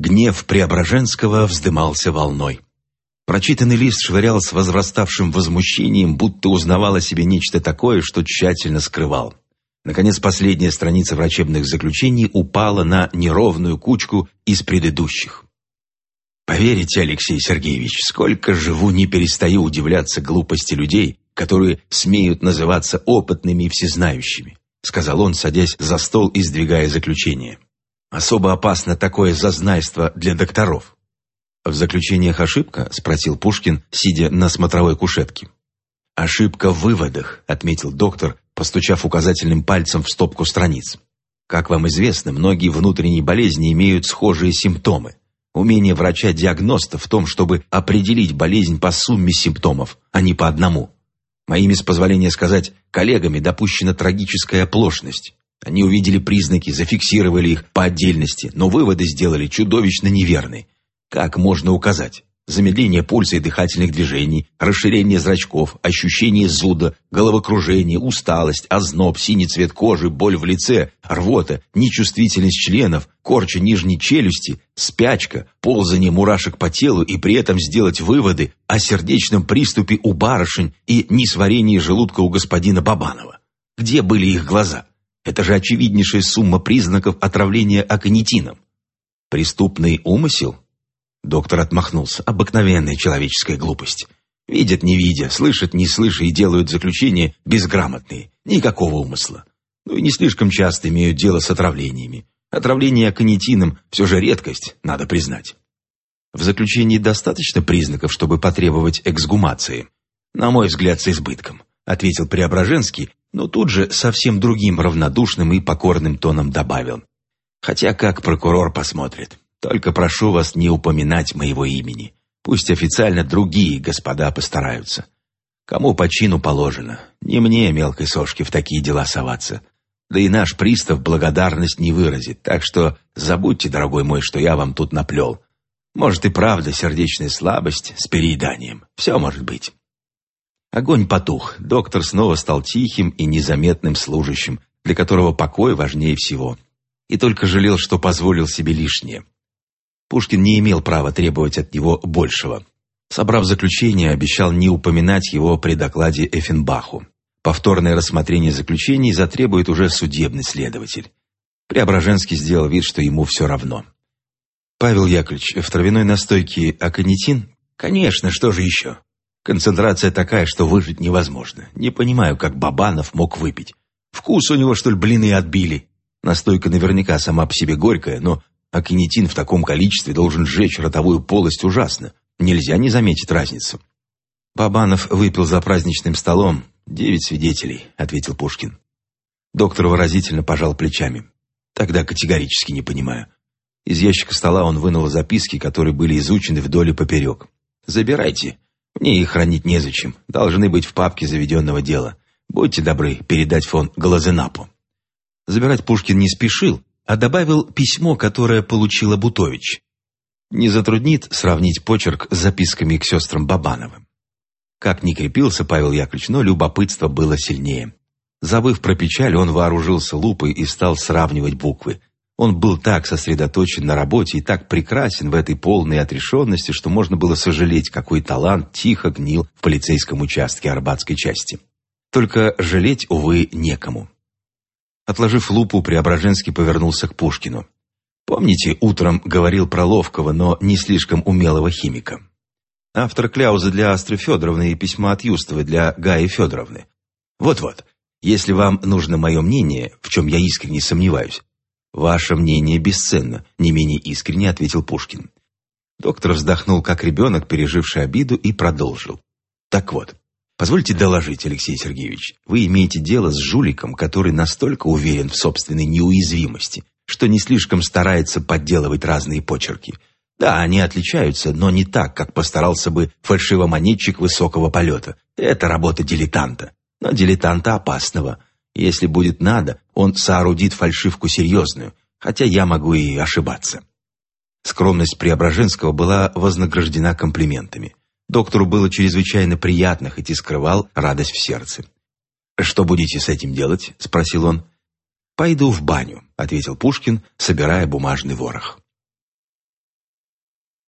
Гнев Преображенского вздымался волной. Прочитанный лист швырял с возраставшим возмущением, будто узнавал о себе нечто такое, что тщательно скрывал. Наконец, последняя страница врачебных заключений упала на неровную кучку из предыдущих. Поверите, Алексей Сергеевич, сколько живу, не перестаю удивляться глупости людей, которые смеют называться опытными и всезнающими, сказал он, садясь за стол и сдвигая заключение. Особо опасно такое зазнайство для докторов. «В заключениях ошибка?» – спросил Пушкин, сидя на смотровой кушетке. «Ошибка в выводах», – отметил доктор, постучав указательным пальцем в стопку страниц. «Как вам известно, многие внутренние болезни имеют схожие симптомы. Умение врача-диагноста в том, чтобы определить болезнь по сумме симптомов, а не по одному. Моими, с позволения сказать, коллегами допущена трагическая оплошность. Они увидели признаки, зафиксировали их по отдельности, но выводы сделали чудовищно неверные. Как можно указать? Замедление пульса и дыхательных движений, расширение зрачков, ощущение зуда, головокружение, усталость, озноб, синий цвет кожи, боль в лице, рвота, нечувствительность членов, корча нижней челюсти, спячка, ползание мурашек по телу и при этом сделать выводы о сердечном приступе у барышень и несварении желудка у господина Бабанова. Где были их глаза? Это же очевиднейшая сумма признаков отравления аконитином. Преступный умысел? Доктор отмахнулся. Обыкновенная человеческая глупость. Видят, не видя, слышат, не слыша и делают заключения безграмотные. Никакого умысла. Ну и не слишком часто имеют дело с отравлениями. Отравление аконитином все же редкость, надо признать. В заключении достаточно признаков, чтобы потребовать эксгумации. На мой взгляд, с избытком, ответил Преображенский, но тут же совсем другим равнодушным и покорным тоном добавил. Хотя как прокурор посмотрит. Только прошу вас не упоминать моего имени. Пусть официально другие господа постараются. Кому по чину положено. Не мне, мелкой сошки, в такие дела соваться. Да и наш пристав благодарность не выразит, так что забудьте, дорогой мой, что я вам тут наплел. Может и правда сердечная слабость с перееданием. Все может быть. Огонь потух. Доктор снова стал тихим и незаметным служащим, для которого покой важнее всего. И только жалел, что позволил себе лишнее. Пушкин не имел права требовать от него большего. Собрав заключение, обещал не упоминать его при докладе Эффенбаху. Повторное рассмотрение заключений затребует уже судебный следователь. Преображенский сделал вид, что ему все равно. «Павел Яковлевич, в травяной настойке аконитин?» «Конечно, что же еще?» «Концентрация такая, что выжить невозможно. Не понимаю, как Бабанов мог выпить. Вкус у него, что ли, блины отбили? Настойка наверняка сама по себе горькая, но а кинетин в таком количестве должен сжечь ротовую полость ужасно. Нельзя не заметить разницу. Бабанов выпил за праздничным столом. «Девять свидетелей», — ответил Пушкин. Доктор выразительно пожал плечами. «Тогда категорически не понимаю». Из ящика стола он вынул записки, которые были изучены вдоль и поперек. «Забирайте. Мне их хранить незачем. Должны быть в папке заведенного дела. Будьте добры передать фон Глазенапу». Забирать Пушкин не спешил, а добавил письмо, которое получила Бутович. Не затруднит сравнить почерк с записками к сестрам Бабановым. Как ни крепился Павел Яковлевич, но любопытство было сильнее. Забыв про печаль, он вооружился лупой и стал сравнивать буквы. Он был так сосредоточен на работе и так прекрасен в этой полной отрешенности, что можно было сожалеть, какой талант тихо гнил в полицейском участке Арбатской части. Только жалеть, увы, некому. Отложив лупу, Преображенский повернулся к Пушкину. «Помните, утром говорил про ловкого, но не слишком умелого химика? Автор кляузы для Астры Федоровны и письма от Юстовой для Гаи Федоровны. Вот-вот, если вам нужно мое мнение, в чем я искренне сомневаюсь, ваше мнение бесценно, не менее искренне ответил Пушкин. Доктор вздохнул, как ребенок, переживший обиду, и продолжил. Так вот, Позвольте доложить, Алексей Сергеевич, вы имеете дело с жуликом, который настолько уверен в собственной неуязвимости, что не слишком старается подделывать разные почерки. Да, они отличаются, но не так, как постарался бы фальшивомонетчик высокого полета. Это работа дилетанта. Но дилетанта опасного. Если будет надо, он соорудит фальшивку серьезную, хотя я могу и ошибаться. Скромность Преображенского была вознаграждена комплиментами. Доктору было чрезвычайно приятно, хоть и скрывал радость в сердце. «Что будете с этим делать?» – спросил он. «Пойду в баню», – ответил Пушкин, собирая бумажный ворох.